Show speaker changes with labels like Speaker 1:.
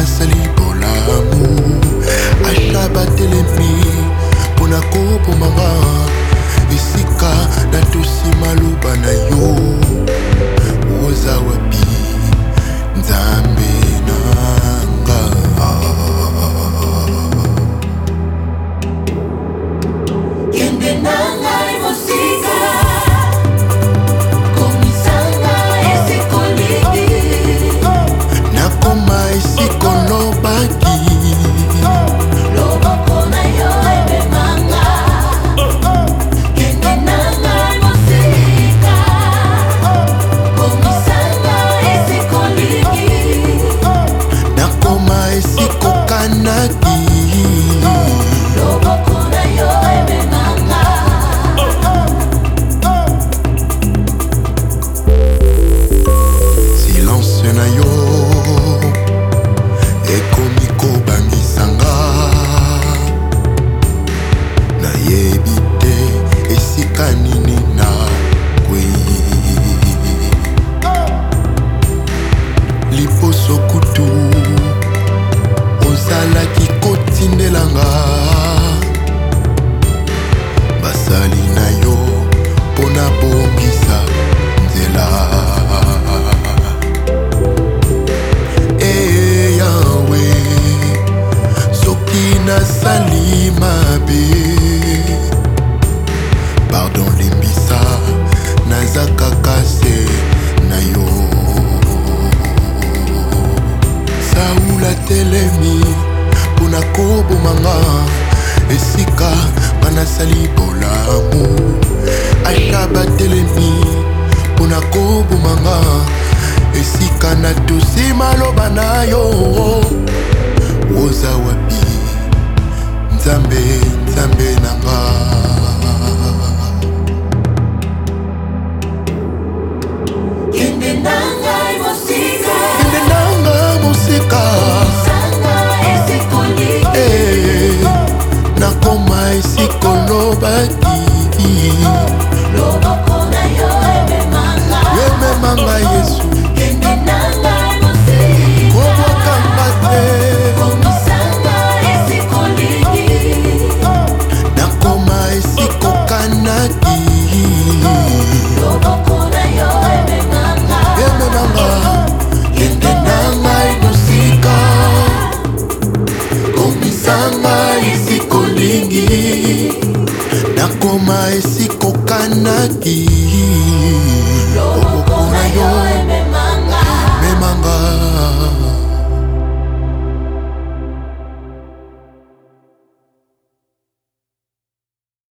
Speaker 1: nasali bolamu asha batelemi mpo na kobomanga esika natosi maloba na yo oza wapi na yo ekomi kobangisanga nayebi te esika nini na kwi liboso kutu ozalaki kotindelanga basali na yo mpo na bongisa nzela etelemi mpo na kobomanga esika nga nasali bolamu ata batelemi mpo na kobomanga esika natusi maloba na yo oza wapi nzambe nzambe na nga nobody ngoma esikokanaki loboko
Speaker 2: na yo